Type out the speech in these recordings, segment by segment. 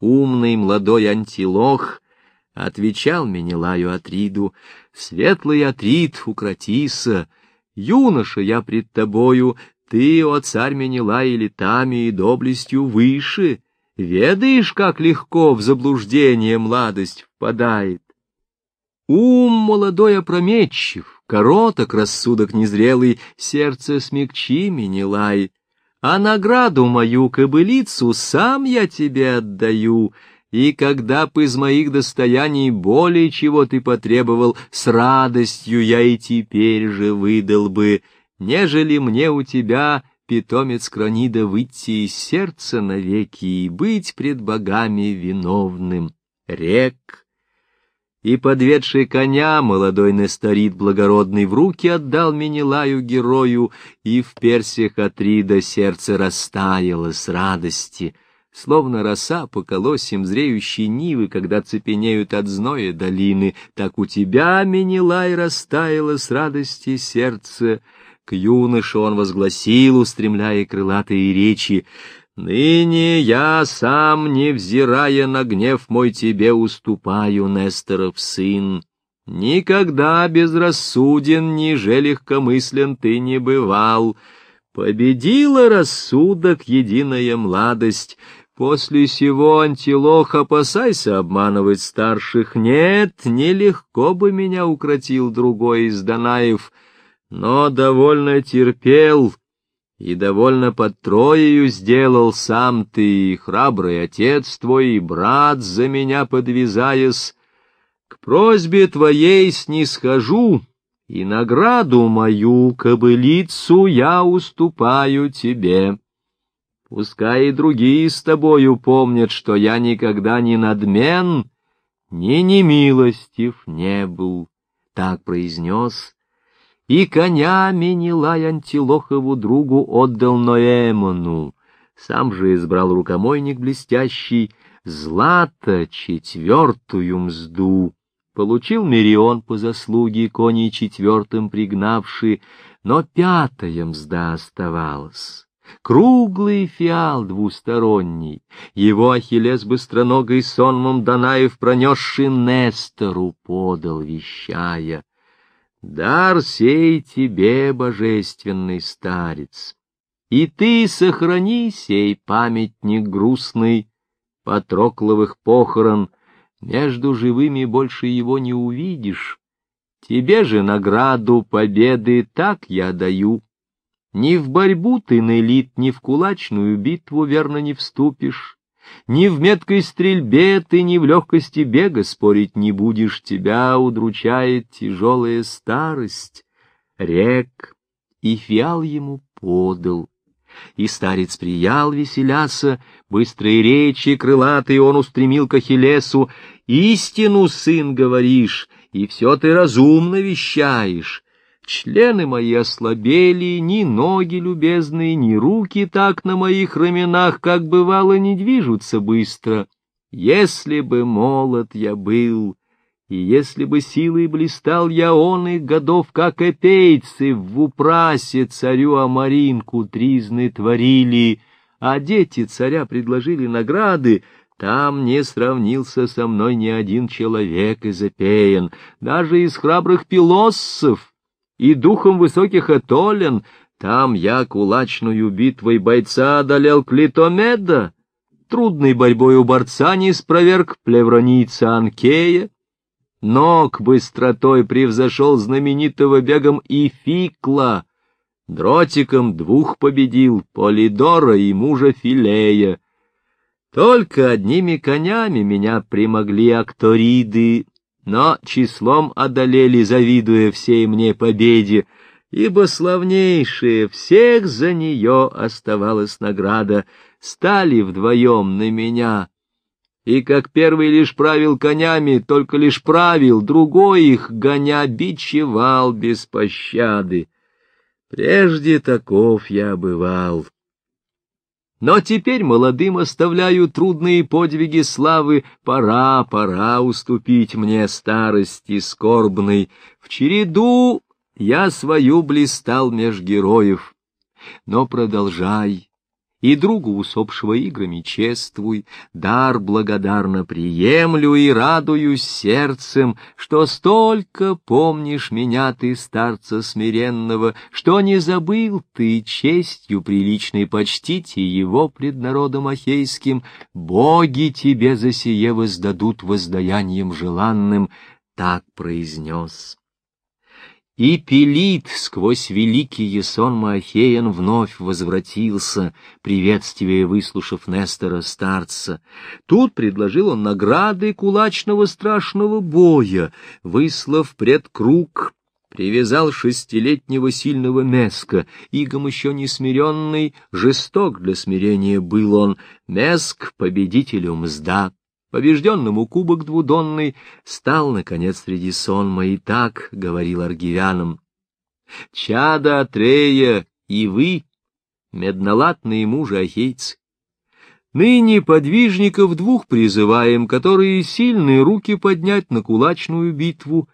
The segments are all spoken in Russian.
умный молодой антилох, отвечал Менелаю Атриду, «Светлый Атрид, укротися, юноша я пред тобою, ты, о царь Менелай, летами и доблестью выше, ведаешь, как легко в заблуждение младость впадает. Ум молодой опрометчив, короток рассудок незрелый, сердце смягчи, Менелай, а награду мою кобылицу сам я тебе отдаю, и когда б из моих достояний более чего ты потребовал, с радостью я и теперь же выдал бы, нежели мне у тебя, питомец Кронида, выйти из сердца навеки и быть пред богами виновным. Рек и подведший коня молодой Несторит благородный в руки отдал Менелаю герою, и в персях Атрида сердце растаяло с радости, словно роса по колосьям зреющей нивы, когда цепенеют от зноя долины, так у тебя, Менелай, растаяло с радости сердце. К юноше он возгласил, устремляя крылатые речи, Ныне я сам, невзирая на гнев мой, тебе уступаю, Несторов сын. Никогда безрассуден, ниже легкомыслен ты не бывал. Победила рассудок единая младость. После сего, антилох, опасайся обманывать старших. Нет, нелегко бы меня укротил другой из Данаев, но довольно терпел, и довольно под троею сделал сам ты, храбрый отец твой и брат, за меня подвязаясь. К просьбе твоей снисхожу, и награду мою, кобылицу, я уступаю тебе. Пускай и другие с тобою помнят, что я никогда не надмен, ни немилостив не был. Так произнес и коня Менелай Антилохову другу отдал Ноэмону. Сам же избрал рукомойник блестящий, злато четвертую мзду. Получил Мерион по заслуге коней четвертым пригнавший, но пятая мзда оставалась. Круглый фиал двусторонний, его Ахиллес быстроногой сонмом Данаев пронесший Нестору подал, вещая — Дар сей тебе, божественный старец, и ты сохрани сей памятник грустный Патрокловых похорон, между живыми больше его не увидишь. Тебе же награду победы так я даю. Ни в борьбу ты, Нелит, ни в кулачную битву верно не вступишь, ни в меткой стрельбе ты, ни в легкости бега спорить не будешь, тебя удручает тяжелая старость. Рек и фиал ему подал. И старец приял веселяса, быстрые речи крылатые он устремил к Ахиллесу. «Истину, сын, говоришь, и все ты разумно вещаешь. Члены мои ослабели, ни ноги любезные, ни руки так на моих раменах, как бывало, не движутся быстро. Если бы молод я был, и если бы силой блистал я он их годов, как эпейцы в упрасе царю Амаринку тризны творили, а дети царя предложили награды, там не сравнился со мной ни один человек из эпеен, даже из храбрых пилоссов, и духом высоких этолен, там я кулачную битвой бойца одолел Клитомеда, трудной борьбой у борца не спроверг плевронийца Анкея, ног быстротой превзошел знаменитого бегом Ификла, дротиком двух победил Полидора и мужа Филея. Только одними конями меня примогли акториды, но числом одолели, завидуя всей мне победе, ибо славнейшая всех за нее оставалась награда, стали вдвоем на меня. И как первый лишь правил конями, только лишь правил, другой их, гоня, бичевал без пощады. Прежде таков я бывал. Но теперь молодым оставляю трудные подвиги славы, пора, пора уступить мне старости скорбной. В череду я свою блистал меж героев. Но продолжай, и другу усопшего играми чествуй, дар благодарно приемлю и радуюсь сердцем, что столько помнишь меня ты, старца смиренного, что не забыл ты честью приличной почтить его пред народом ахейским, боги тебе за сие воздадут воздаянием желанным, так произнес. И Пелит сквозь великий сон Маахеян вновь возвратился, приветствие выслушав Нестора старца. Тут предложил он награды кулачного страшного боя, выслав пред круг, привязал шестилетнего сильного Меска, игом еще не смиренный, жесток для смирения был он, Меск победителю мзда побежденному кубок двудонный, стал, наконец, среди сонма и так говорил аргивянам. «Чада Атрея и вы, меднолатные мужи ахейцы, ныне подвижников двух призываем, которые сильные руки поднять на кулачную битву,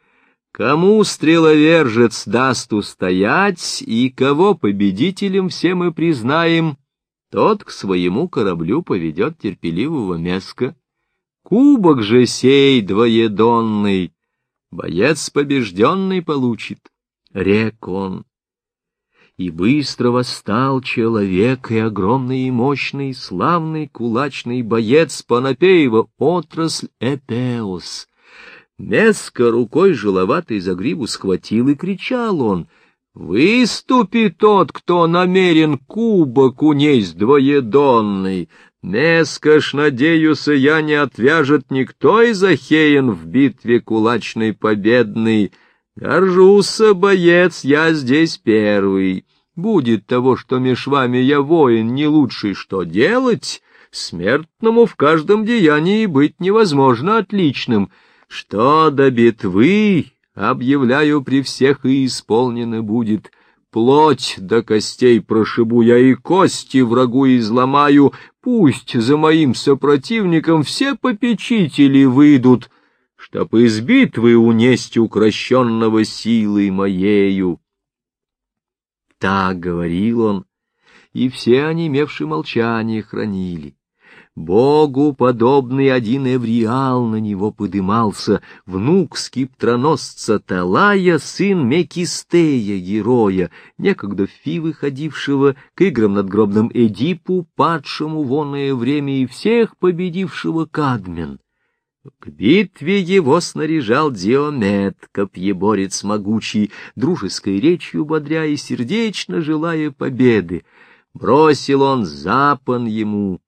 Кому стреловержец даст устоять, и кого победителем все мы признаем, тот к своему кораблю поведет терпеливого Меска. Кубок же сей двоедонный, боец побежденный получит, рек он. И быстро восстал человек, и огромный и мощный, славный кулачный боец Панапеева, отрасль Эпеус. Меско рукой жиловатой за гриву схватил, и кричал он — Выступи тот, кто намерен кубок унесть двоедонный, Нескош, надеюся, я не отвяжет никто из Ахеен в битве кулачной победной. Горжуся, боец, я здесь первый. Будет того, что меж вами я воин, не лучший, что делать? Смертному в каждом деянии быть невозможно отличным. Что до битвы, объявляю при всех, и исполнено будет — Плоть до костей прошибу я и кости врагу изломаю, пусть за моим сопротивником все попечители выйдут, чтоб из битвы унесть укращенного силой моею. Так говорил он, и все онемевшие молчание хранили. Богу подобный один Эвриал на него подымался, внук скиптроносца Талая, сын Мекистея, героя, некогда Фи выходившего к играм над гробным Эдипу, падшему вонное время и всех победившего Кадмен. К битве его снаряжал Диомет, копьеборец могучий, дружеской речью бодря и сердечно желая победы. Бросил он запон ему,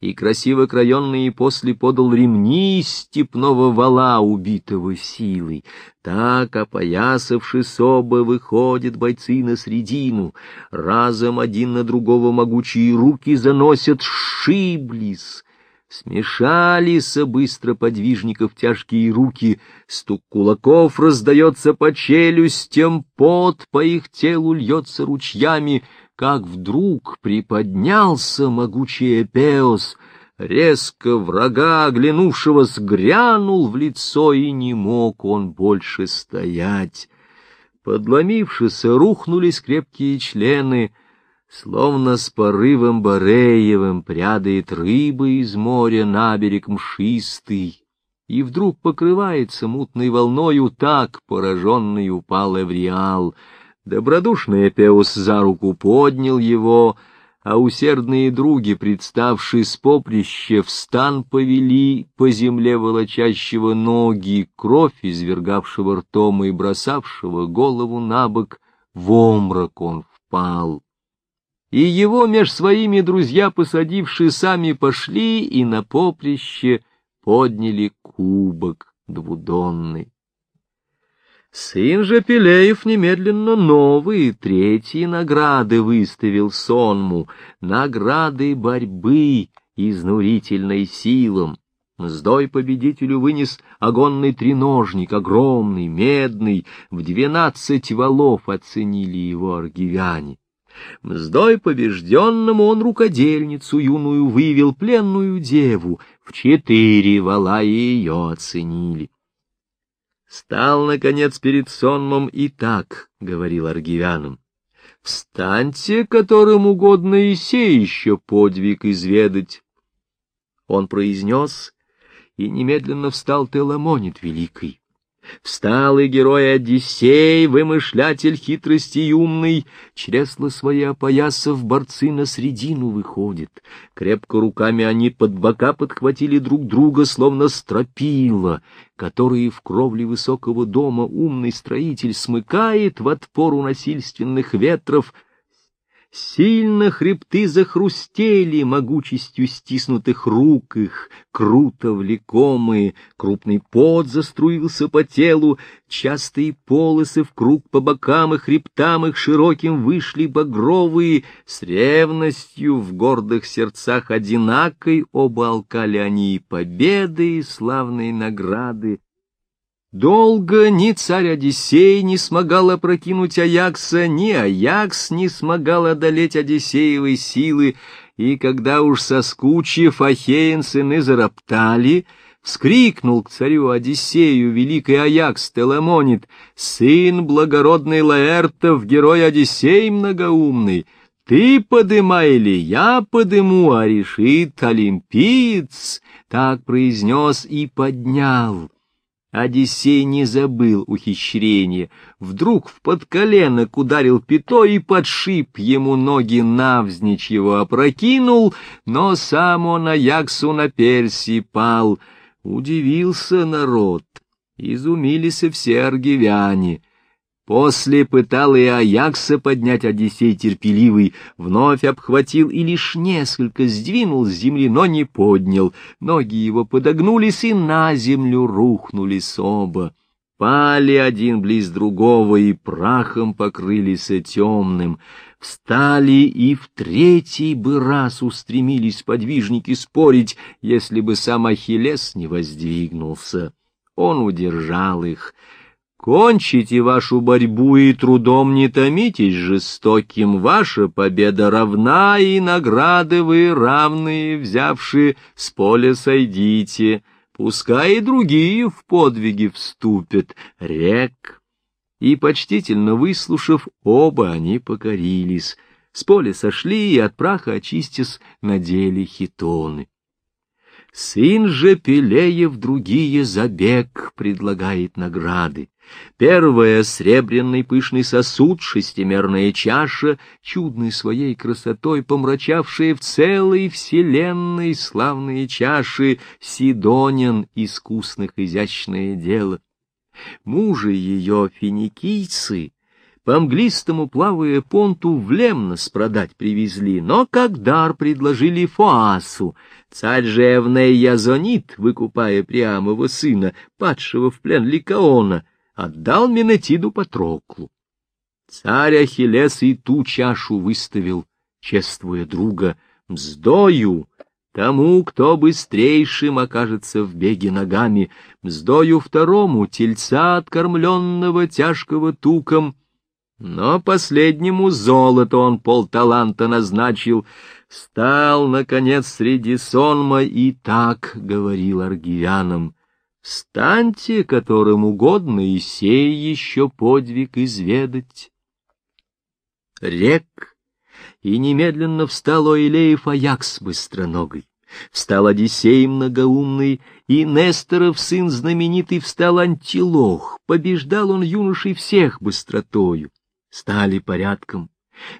и красиво краенные после подал ремни степного вала, убитого силой. Так, опоясавшись оба, выходят бойцы на средину, разом один на другого могучие руки заносят, шиблис. Смешались быстро подвижников тяжкие руки, стук кулаков раздается по челюстям, пот по их телу льется ручьями — как вдруг приподнялся могучий Эпеос, резко врага, оглянувшего, сгрянул в лицо, и не мог он больше стоять. Подломившись, рухнулись крепкие члены, словно с порывом Бореевым прядает рыба из моря на берег мшистый, и вдруг покрывается мутной волною, так пораженный упал Эвриал — Добродушный Эпеус за руку поднял его, а усердные други, представшие с поприща, в стан повели по земле волочащего ноги, кровь извергавшего ртом и бросавшего голову на бок, в омрак он впал. И его меж своими друзья, посадившие, сами пошли и на поприще подняли кубок двудонный. Сын же Пелеев немедленно новые, третьи награды выставил сонму, награды борьбы, изнурительной силом. Мздой победителю вынес огонный треножник, огромный, медный, в двенадцать валов оценили его аргивяне. Мздой побежденному он рукодельницу юную вывел, пленную деву, в четыре вала ее оценили. Стал, наконец, перед сонмом и так, — говорил аргивянам. Встаньте, которым угодно и сей еще подвиг изведать. Он произнес, и немедленно встал Теламонит Великий. Встал и герой Одиссей, вымышлятель хитрости умный, чресла свои опоясав, борцы на средину выходит. Крепко руками они под бока подхватили друг друга, словно стропила, которые в кровле высокого дома умный строитель смыкает в отпору насильственных ветров — Сильно хребты захрустели могучестью стиснутых рук их, круто влекомые, крупный пот заструился по телу, частые полосы в круг по бокам и хребтам их широким вышли багровые, с ревностью в гордых сердцах одинакой оба алкали они и победы, и славные награды, Долго ни царь Одиссей не смогал опрокинуть Аякса, ни Аякс не смогал одолеть Одиссеевой силы, и когда уж соскучив, Ахеин сыны зароптали, вскрикнул к царю Одиссею великий Аякс Теламонит, сын благородный Лаэртов, герой Одиссей многоумный, ты подымай или я подыму, а решит олимпиец, так произнес и поднял. Одиссей не забыл ухищрения. Вдруг в подколенок ударил пято и подшип ему ноги навзничь его опрокинул, но сам он Аяксу на перси пал. Удивился народ, изумились все аргивяне. После пытал и Аякса поднять Одиссей терпеливый, вновь обхватил и лишь несколько сдвинул с земли, но не поднял. Ноги его подогнулись и на землю рухнулись оба. Пали один близ другого и прахом покрылись темным. Встали и в третий бы раз устремились подвижники спорить, если бы сам Ахиллес не воздвигнулся. Он удержал их — Кончите вашу борьбу и трудом не томитесь жестоким, ваша победа равна, и награды вы равные, взявши с поля сойдите, пускай и другие в подвиги вступят, рек. И, почтительно выслушав, оба они покорились, с поля сошли и от праха очистясь надели хитоны. Сын же Пелеев другие забег предлагает награды. Первая — сребряный пышный сосуд, шестимерная чаша, чудной своей красотой помрачавшая в целой вселенной славные чаши, Сидонин искусных изящное дело. Мужи ее финикийцы по мглистому плавая понту в Лемнос продать привезли, но как дар предложили Фоасу. Царь же Эвней Язонит, выкупая Приамова сына, падшего в плен Ликаона, отдал Менетиду Патроклу. Царь Ахиллес и ту чашу выставил, чествуя друга, мздою, тому, кто быстрейшим окажется в беге ногами, мздою второму, тельца, откормленного тяжкого туком, но последнему золото он полталанта назначил, стал, наконец, среди сонма и так говорил аргивянам — Станьте, которым угодно, и сей еще подвиг изведать. Рек, и немедленно встал Оилеев Аякс быстроногой. Встал Одиссей многоумный, и Несторов сын знаменитый встал Антилох, побеждал он юношей всех быстротою. Стали порядком,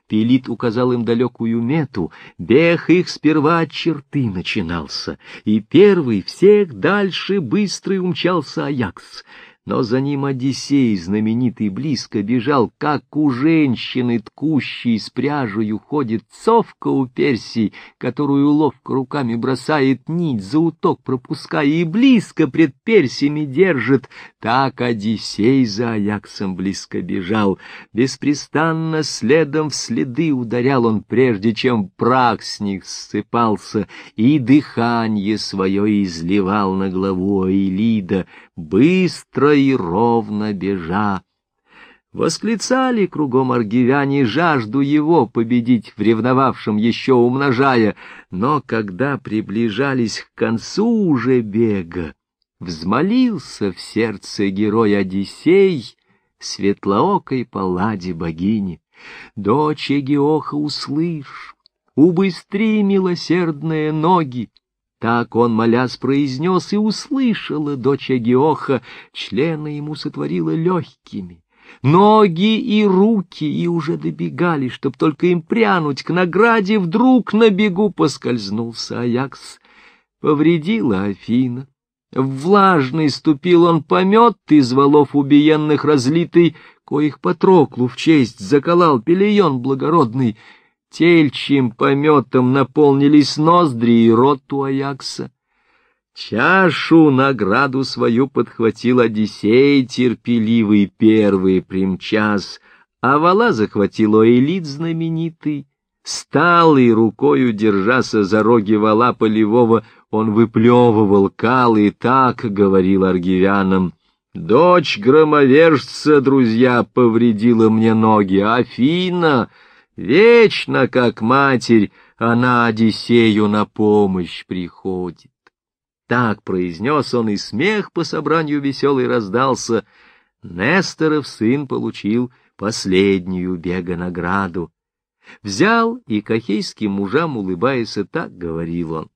Пелит указал им далекую мету, бег их сперва от черты начинался, и первый всех дальше быстрый умчался Аякс — но за ним Одиссей, знаменитый, близко бежал, как у женщины, ткущей с пряжей, ходит совка у Персии, которую ловко руками бросает нить, за уток пропуская и близко пред Персиями держит. Так Одиссей за Аяксом близко бежал, беспрестанно следом в следы ударял он, прежде чем прах с них ссыпался, и дыхание свое изливал на главу Аэлида, быстро и ровно бежа. Восклицали кругом аргивяне жажду его победить, в ревновавшем еще умножая, но когда приближались к концу уже бега, взмолился в сердце герой Одиссей светлоокой палладе богини. Дочь Эгиоха, услышь, убыстри милосердные ноги. Так он, молясь, произнес, и услышала дочь Агиоха, члены ему сотворила легкими. Ноги и руки и уже добегали, чтоб только им прянуть к награде, вдруг на бегу поскользнулся Аякс. Повредила Афина. Влажный ступил он помет из валов убиенных разлитый, коих Патроклу в честь заколал пелеон благородный. Тельчим пометом наполнились ноздри и рот у Аякса. Чашу награду свою подхватил Одиссей терпеливый первый примчас, а вала захватил Оэлит знаменитый. Стал и рукою, держася за роги вала полевого, он выплевывал кал и так говорил аргивянам. Дочь громовержца, друзья, повредила мне ноги, Афина, вечно как матерь, она Одиссею на помощь приходит. Так произнес он, и смех по собранию веселый раздался. Несторов сын получил последнюю бега награду. Взял и кахейским мужам, улыбаясь, так говорил он.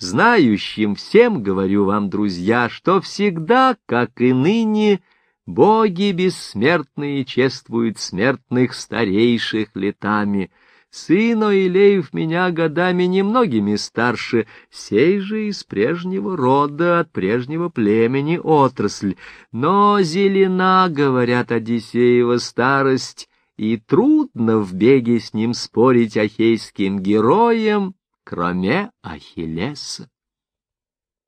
Знающим всем говорю вам, друзья, что всегда, как и ныне, боги бессмертные чествуют смертных старейших летами — Сын Илеев меня годами немногими старше, сей же из прежнего рода, от прежнего племени отрасль. Но зелена, говорят Одиссеева, старость, и трудно в беге с ним спорить ахейским героям, кроме Ахиллеса.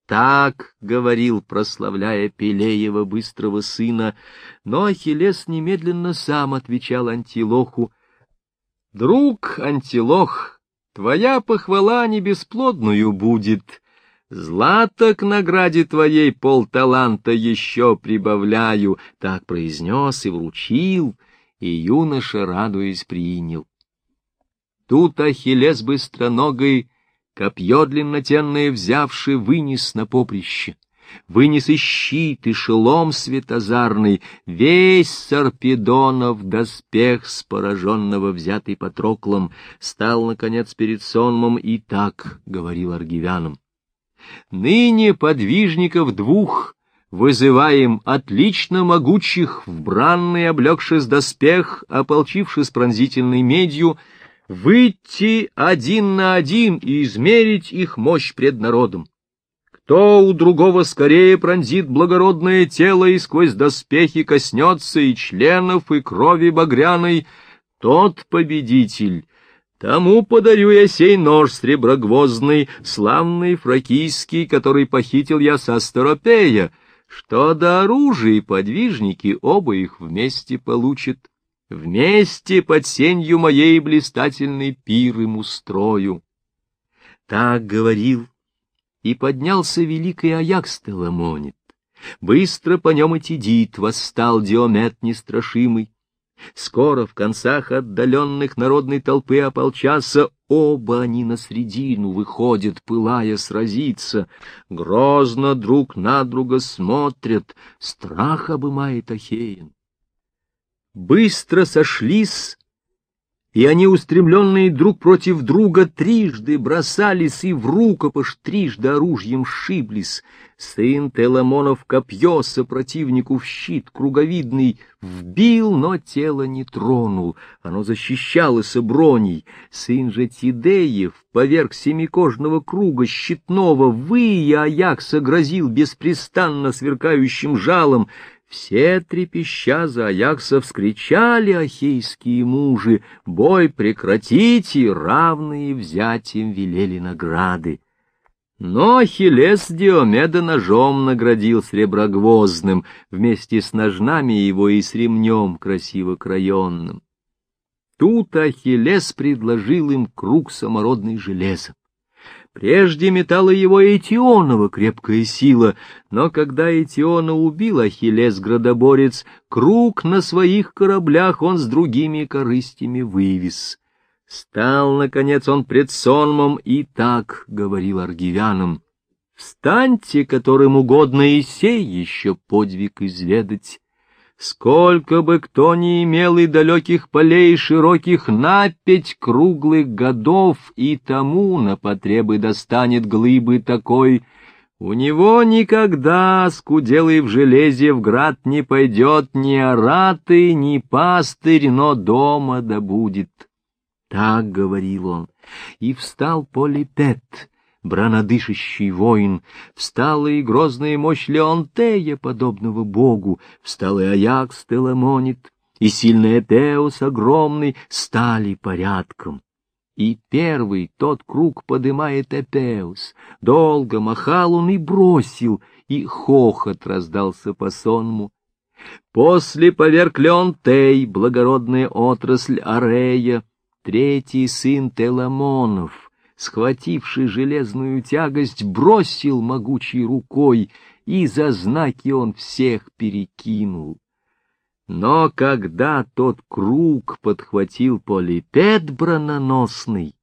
Так говорил, прославляя Пелеева быстрого сына, но Ахиллес немедленно сам отвечал Антилоху — Друг Антилох, твоя похвала не бесплодную будет. Злато к награде твоей полталанта еще прибавляю, — так произнес и вручил, и юноша, радуясь, принял. Тут Ахиллес быстроногой, копье длиннотенное взявши, вынес на поприще вынес и щит, и шелом светозарный, весь Сарпедонов доспех с пораженного взятый Патроклом, стал, наконец, перед сонмом и так говорил аргивянам. «Ныне подвижников двух вызываем отлично могучих, в бранный облегшись доспех, ополчившись пронзительной медью, выйти один на один и измерить их мощь пред народом кто у другого скорее пронзит благородное тело и сквозь доспехи коснется и членов, и крови багряной, тот победитель. Тому подарю я сей нож среброгвоздный, славный фракийский, который похитил я со Старопея, что до оружия подвижники оба их вместе получат. Вместе под сенью моей блистательной пир им устрою. Так говорил и поднялся великий Аякс Теламонит. Быстро по нем и Тидит восстал Диомет нестрашимый. Скоро в концах отдаленных народной толпы ополчаса оба они на средину выходят, пылая сразиться. Грозно друг на друга смотрят, страх обымает Ахеин. Быстро сошлись и они, устремленные друг против друга, трижды бросались и в рукопаш трижды оружием шиблись. Сын Теламонов копье сопротивнику в щит круговидный вбил, но тело не тронул, оно защищалось броней. Сын же Тидеев поверх семикожного круга щитного выя Аякса грозил беспрестанно сверкающим жалом, все трепеща за Аякса вскричали ахейские мужи, бой прекратите, равные взять им велели награды. Но Ахиллес Диомеда ножом наградил среброгвоздным, вместе с ножнами его и с ремнем красиво краенным. Тут Ахиллес предложил им круг самородный железом. Прежде метала его Этионова крепкая сила, но когда Этиона убил Ахиллес-градоборец, круг на своих кораблях он с другими корыстями вывез. Стал, наконец, он пред сонмом и так говорил аргивянам. «Встаньте, которым угодно и сей еще подвиг изведать. Сколько бы кто ни имел и далеких полей широких на пять круглых годов, и тому на потребы достанет глыбы такой, у него никогда, скуделый в железе, в град не пойдет ни оратый, ни пастырь, но дома добудет. Так говорил он, и встал Полипет, бранодышащий воин, встала и грозная мощь Леонтея, подобного богу, встал и Аякс Теламонит, и сильный Этеус огромный стали порядком. И первый тот круг подымает Этеус, долго махал он и бросил, и хохот раздался по сонму. После поверг Леонтей, благородная отрасль Арея, третий сын Теламонов — схвативший железную тягость, бросил могучей рукой, и за знаки он всех перекинул. Но когда тот круг подхватил полипед брононосный,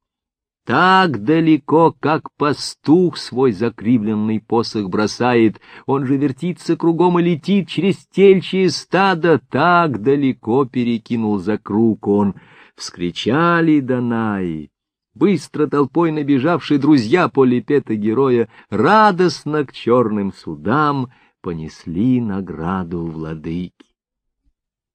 так далеко, как пастух свой закривленный посох бросает, он же вертится кругом и летит через тельчие стадо, так далеко перекинул за круг он. Вскричали Данаи, быстро толпой набежавшие друзья полипета героя радостно к черным судам понесли награду владыки.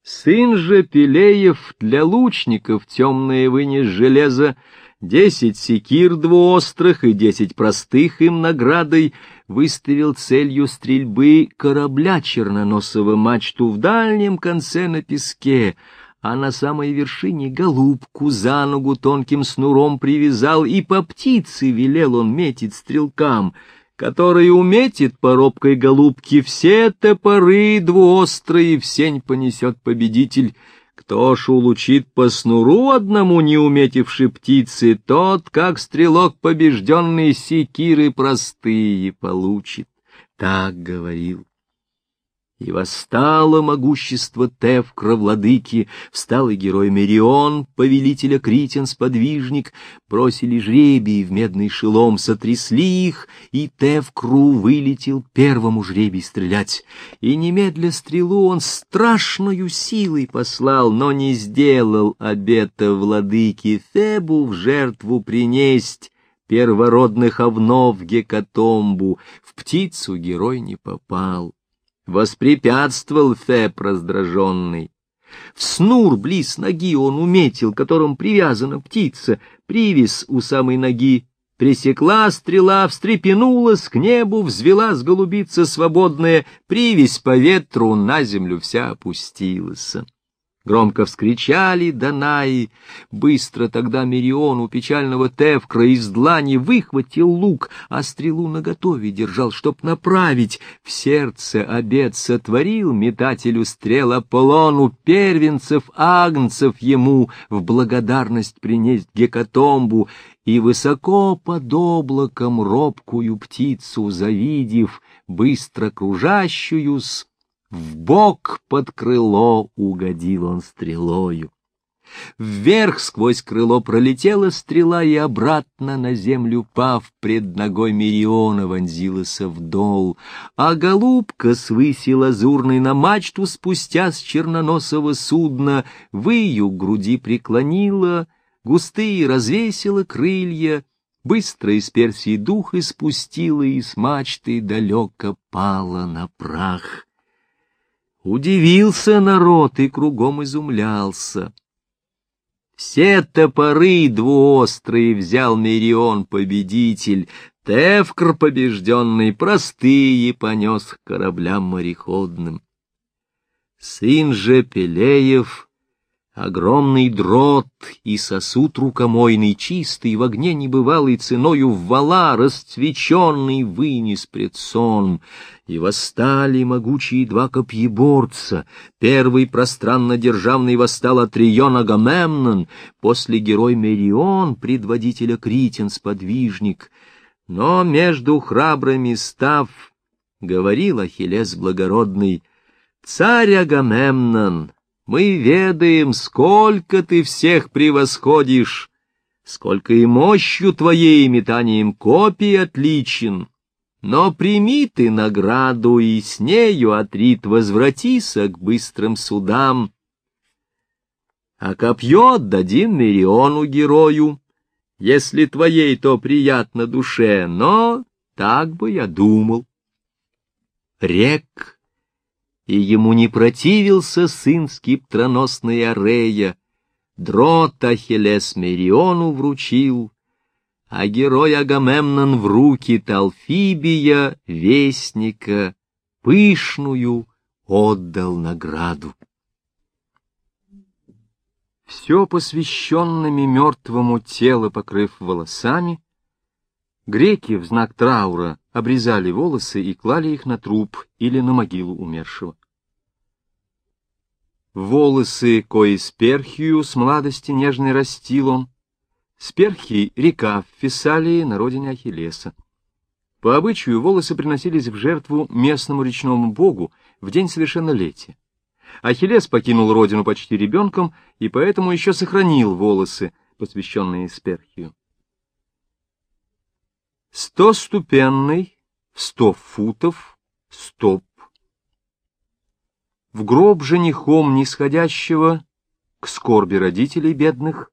Сын же Пелеев для лучников темное вынес железо, десять секир двуострых и десять простых им наградой выставил целью стрельбы корабля черноносого мачту в дальнем конце на песке — а на самой вершине голубку за ногу тонким снуром привязал, и по птице велел он метить стрелкам, который уметит по робкой голубке все топоры двуострые в сень понесет победитель. Кто ж улучит по снуру одному не уметивши птицы, тот, как стрелок побежденный, секиры простые получит. Так говорил. И восстало могущество Тевкра, владыки, встал и герой Мерион, повелителя Критин, сподвижник, бросили жребий в медный шелом, сотрясли их, и Тевкру вылетел первому жребий стрелять. И немедля стрелу он страшную силой послал, но не сделал обета владыки Фебу в жертву принесть, первородных овнов гекатомбу, в птицу герой не попал воспрепятствовал Феб раздраженный. В снур близ ноги он уметил, которым привязана птица, привязь у самой ноги. Пресекла стрела, встрепенулась, к небу взвелась голубица свободная, привязь по ветру на землю вся опустилась. Громко вскричали Данаи. Быстро тогда Мерион у печального Тевкра из длани выхватил лук, а стрелу наготове держал, чтоб направить. В сердце обед сотворил метателю стрел Аполлону, первенцев агнцев ему в благодарность принесть гекатомбу, и высоко под облаком робкую птицу завидев, быстро кружащую-с, в бок под крыло угодил он стрелою. Вверх сквозь крыло пролетела стрела и обратно на землю, пав, пред ногой Мириона вонзилась вдол, а голубка свыси лазурной на мачту спустя с черноносого судна выю груди преклонила, густые развесила крылья, быстро из Персии дух испустила и с мачты далеко пала на прах. Удивился народ и кругом изумлялся. Все топоры двуострые взял Мерион победитель, Тевкр побежденный простые понес к кораблям мореходным. Сын же Пелеев Огромный дрот и сосуд рукомойный, чистый, в огне небывалой ценою в вала, расцвеченный, вынес пред сон. И восстали могучие два копьеборца. Первый пространно-державный восстал Атрион Агамемнон, после герой Мерион, предводителя Критин, сподвижник. Но между храбрыми став, говорил Ахиллес благородный, «Царь Агамемнон, мы ведаем, сколько ты всех превосходишь, сколько и мощью твоей метанием копий отличен. Но прими ты награду, и с нею, Атрит, возвратися к быстрым судам. А копье отдадим Мериону герою, если твоей то приятно душе, но так бы я думал. Рек, и ему не противился сын скиптроносный Арея, дрот Ахиллес Мериону вручил, а герой Агамемнон в руки Талфибия, вестника, пышную отдал награду. Все посвященными мертвому тело покрыв волосами, греки в знак траура обрезали волосы и клали их на труп или на могилу умершего. Волосы, кои сперхию с младости нежной растил он, Сперхий — река в Фессалии на родине Ахиллеса. По обычаю волосы приносились в жертву местному речному богу в день совершеннолетия. Ахиллес покинул родину почти ребенком и поэтому еще сохранил волосы, посвященные Сперхию. Стоступенный, в сто футов, стоп. В гроб женихом нисходящего к скорби родителей бедных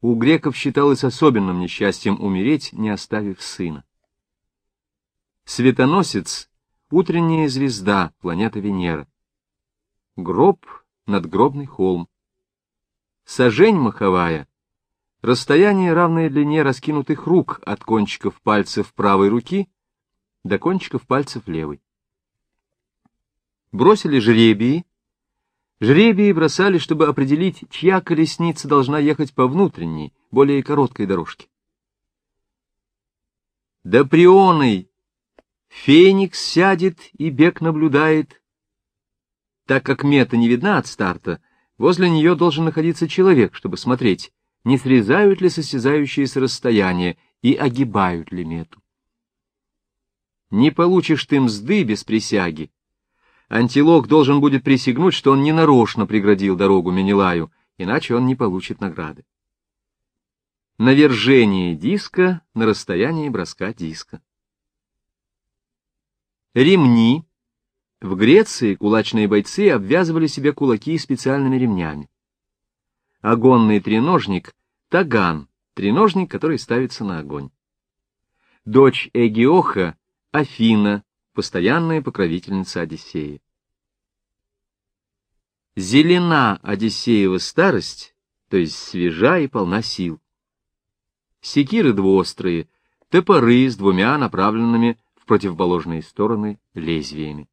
у греков считалось особенным несчастьем умереть, не оставив сына. Светоносец — утренняя звезда, планета Венера. Гроб — надгробный холм. Сажень маховая — расстояние, равное длине раскинутых рук от кончиков пальцев правой руки до кончиков пальцев левой. Бросили жребии, Жребии бросали, чтобы определить, чья колесница должна ехать по внутренней, более короткой дорожке. Да прионой феникс сядет и бег наблюдает. Так как мета не видна от старта, возле нее должен находиться человек, чтобы смотреть, не срезают ли состязающиеся расстояния и огибают ли мету. Не получишь ты мзды без присяги, Антилок должен будет присягнуть, что он ненарочно преградил дорогу Менелаю, иначе он не получит награды. Навержение диска на расстоянии броска диска. Ремни. В Греции кулачные бойцы обвязывали себе кулаки специальными ремнями. Огонный треножник — таган, треножник, который ставится на огонь. Дочь Эгиоха — Афина, постоянная покровительница Одиссея. Зелена Одиссеева старость, то есть свежа и полна сил. Секиры двуострые, топоры с двумя направленными в противоположные стороны лезвиями.